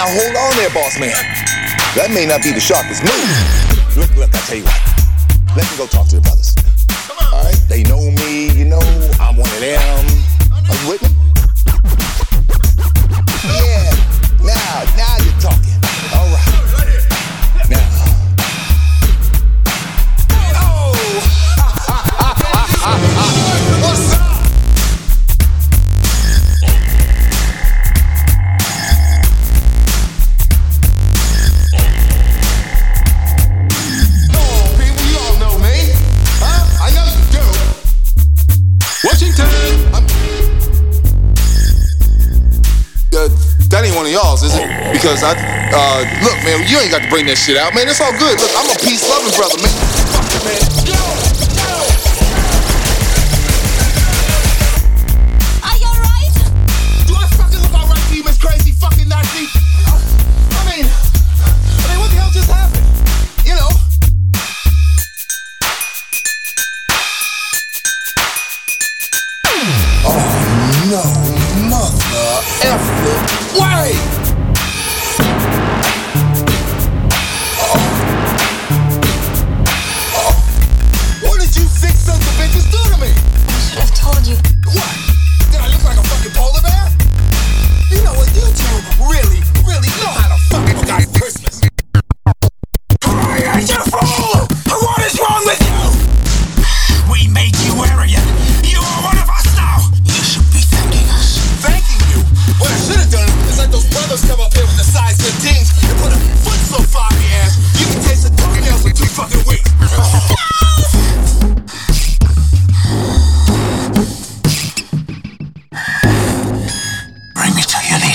now hold on there, boss man. That may not be the sharpest move. Look, look, I tell you what. Let me go talk to the brothers. that ain't one of y'all's, is it? Because I, uh, look, man, you ain't got to bring that shit out, man. It's all good. Look, I'm a peace loving brother, man. Fuck man. the way.